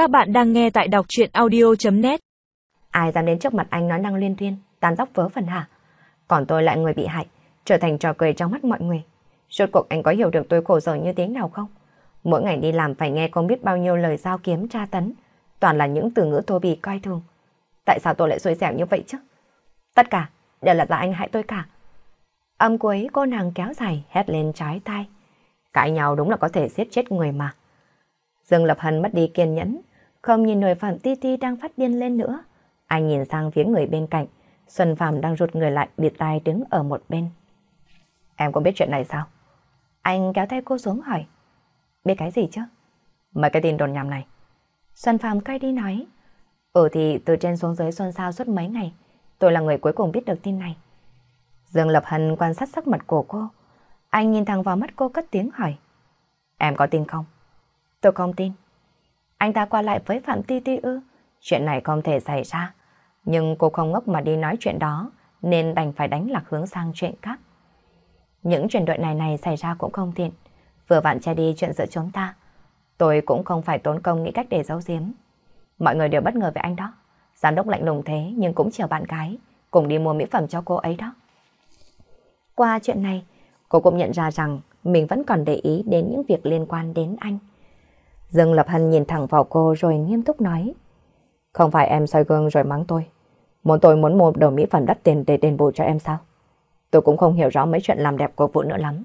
Các bạn đang nghe tại đọc chuyện audio.net Ai dám đến trước mặt anh nói năng liên tuyên, tàn dóc vớ phần hả? Còn tôi lại người bị hại, trở thành trò cười trong mắt mọi người. Rốt cuộc anh có hiểu được tôi khổ sở như thế nào không? Mỗi ngày đi làm phải nghe không biết bao nhiêu lời giao kiếm tra tấn, toàn là những từ ngữ thô bì coi thường. Tại sao tôi lại xui xẻo như vậy chứ? Tất cả đều là do anh hại tôi cả. Âm cuối cô nàng kéo dài hét lên trái tai. Cãi nhau đúng là có thể giết chết người mà. Dương Lập Hân mất đi kiên nhẫn, không nhìn nổi Phạm Ti Ti đang phát điên lên nữa. Anh nhìn sang phía người bên cạnh, Xuân Phạm đang rụt người lại bịt tai đứng ở một bên. Em có biết chuyện này sao? Anh kéo tay cô xuống hỏi. Biết cái gì chứ? Mấy cái tin đồn nhảm này. Xuân Phạm cay đi nói. Ừ thì từ trên xuống dưới xuân sao suốt mấy ngày, tôi là người cuối cùng biết được tin này. Dương Lập Hân quan sát sắc mặt của cô. Anh nhìn thẳng vào mắt cô cất tiếng hỏi. Em có tin không? Tôi không tin. Anh ta qua lại với Phạm Ti Ti ư? Chuyện này không thể xảy ra. Nhưng cô không ngốc mà đi nói chuyện đó, nên đành phải đánh lạc hướng sang chuyện khác. Những chuyện đội này này xảy ra cũng không tiện. Vừa vặn che đi chuyện giữa chúng ta. Tôi cũng không phải tốn công nghĩ cách để giấu giếm. Mọi người đều bất ngờ về anh đó. Giám đốc lạnh lùng thế nhưng cũng chiều bạn gái, cùng đi mua mỹ phẩm cho cô ấy đó. Qua chuyện này, cô cũng nhận ra rằng mình vẫn còn để ý đến những việc liên quan đến anh. Dương Lập Hân nhìn thẳng vào cô rồi nghiêm túc nói. Không phải em soi gương rồi mắng tôi. Muốn tôi muốn mua đồ mỹ phẩm đắt tiền để đền bù cho em sao? Tôi cũng không hiểu rõ mấy chuyện làm đẹp của phụ nữ lắm.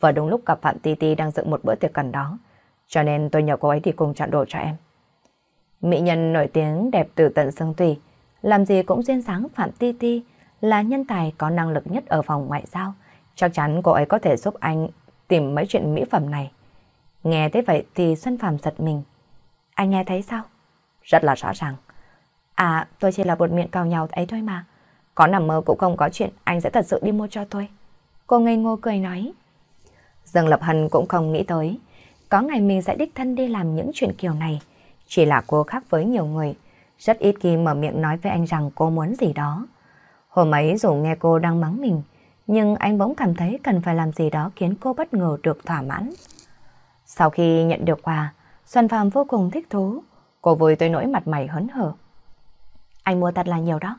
Và đúng lúc gặp Phạm Ti Ti đang dựng một bữa tiệc cần đó. Cho nên tôi nhờ cô ấy đi cùng chọn đồ cho em. Mỹ nhân nổi tiếng đẹp từ tận xương tùy. Làm gì cũng duyên dáng Phạm Ti Ti là nhân tài có năng lực nhất ở phòng ngoại giao. Chắc chắn cô ấy có thể giúp anh tìm mấy chuyện mỹ phẩm này. Nghe thế vậy thì Xuân Phạm giật mình. Anh nghe thấy sao? Rất là rõ ràng. À, tôi chỉ là bột miệng cào nhau ấy thôi mà. Có nằm mơ cũng không có chuyện anh sẽ thật sự đi mua cho tôi. Cô ngây ngô cười nói. Dương Lập Hân cũng không nghĩ tới. Có ngày mình sẽ đích thân đi làm những chuyện kiểu này. Chỉ là cô khác với nhiều người. Rất ít khi mở miệng nói với anh rằng cô muốn gì đó. Hôm ấy dù nghe cô đang mắng mình, nhưng anh bỗng cảm thấy cần phải làm gì đó khiến cô bất ngờ được thỏa mãn. Sau khi nhận được quà, Xuân Phạm vô cùng thích thú. Cô vui tới nỗi mặt mày hớn hở. Anh mua thật là nhiều đó.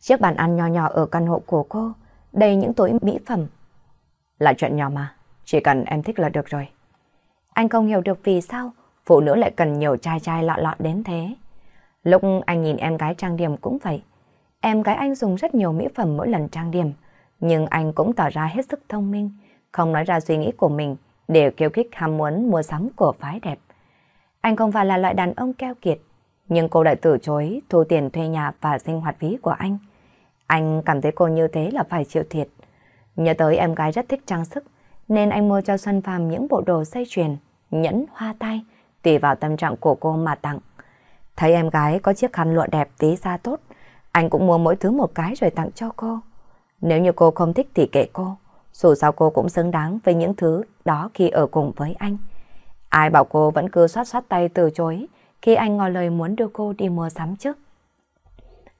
Chiếc bàn ăn nhỏ nhỏ ở căn hộ của cô, đầy những túi mỹ phẩm. Là chuyện nhỏ mà, chỉ cần em thích là được rồi. Anh không hiểu được vì sao phụ nữ lại cần nhiều trai trai lọ lọ đến thế. Lúc anh nhìn em gái trang điểm cũng vậy. Em gái anh dùng rất nhiều mỹ phẩm mỗi lần trang điểm, nhưng anh cũng tỏ ra hết sức thông minh, không nói ra suy nghĩ của mình để kêu khích ham muốn mua sắm của phái đẹp. Anh không phải là loại đàn ông keo kiệt, nhưng cô lại từ chối thu tiền thuê nhà và sinh hoạt phí của anh. Anh cảm thấy cô như thế là phải chịu thiệt. Nhớ tới em gái rất thích trang sức, nên anh mua cho Xuân Phạm những bộ đồ dây chuyền, nhẫn, hoa tay, tùy vào tâm trạng của cô mà tặng. Thấy em gái có chiếc khăn lụa đẹp tí da tốt, anh cũng mua mỗi thứ một cái rồi tặng cho cô. Nếu như cô không thích thì kệ cô, dù sao cô cũng xứng đáng với những thứ đó khi ở cùng với anh. Ai bảo cô vẫn cứ xoát xoát tay từ chối khi anh ngỏ lời muốn đưa cô đi mua sắm trước.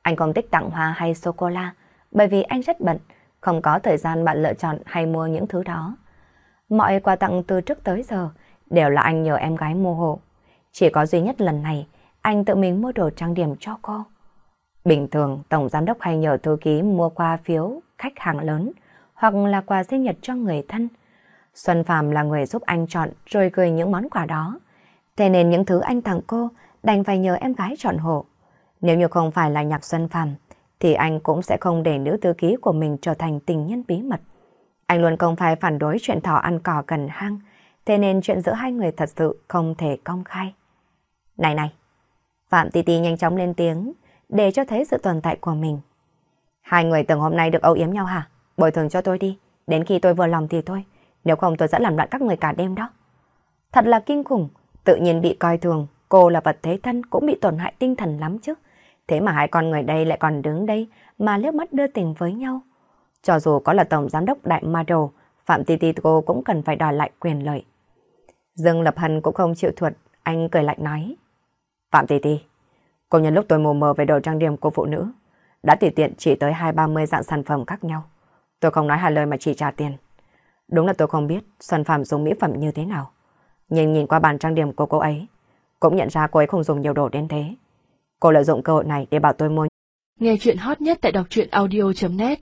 Anh không thích tặng hoa hay sô-cô-la bởi vì anh rất bận, không có thời gian bạn lựa chọn hay mua những thứ đó. Mọi quà tặng từ trước tới giờ đều là anh nhờ em gái mua hộ. Chỉ có duy nhất lần này, anh tự mình mua đồ trang điểm cho cô. Bình thường, Tổng Giám đốc hay nhờ thư ký mua qua phiếu khách hàng lớn hoặc là quà sinh nhật cho người thân. Xuân Phạm là người giúp anh chọn rồi gửi những món quà đó. Thế nên những thứ anh tặng cô đành phải nhờ em gái chọn hộ. Nếu như không phải là nhạc Xuân Phạm, thì anh cũng sẽ không để nữ thư ký của mình trở thành tình nhân bí mật. Anh luôn không phải phản đối chuyện thỏ ăn cỏ cần hang, thế nên chuyện giữa hai người thật sự không thể công khai. Này này, Phạm Tì Tì nhanh chóng lên tiếng, để cho thấy sự tồn tại của mình. Hai người từng hôm nay được âu yếm nhau hả? Bồi thường cho tôi đi, đến khi tôi vừa lòng thì thôi, nếu không tôi sẽ làm loạn các người cả đêm đó. Thật là kinh khủng, tự nhiên bị coi thường, cô là vật thế thân cũng bị tổn hại tinh thần lắm chứ. Thế mà hai con người đây lại còn đứng đây mà liếc mắt đưa tình với nhau. Cho dù có là tổng giám đốc đại ma đồ, Phạm Ti Ti cô cũng cần phải đòi lại quyền lợi. Dương Lập Hân cũng không chịu thuật, anh cười lạnh nói. Phạm Ti Ti, cô nhân lúc tôi mù mờ về đồ trang điểm của phụ nữ, đã tùy tiện chỉ tới hai ba mươi dạng sản phẩm khác nhau. Tôi không nói hai lời mà chỉ trả tiền. Đúng là tôi không biết Xuân Phạm dùng mỹ phẩm như thế nào. Nhưng nhìn qua bàn trang điểm của cô ấy, cũng nhận ra cô ấy không dùng nhiều đồ đến thế. Cô lợi dụng cơ hội này để bảo tôi mua. Nghe chuyện hot nhất tại đọc truyện audio.net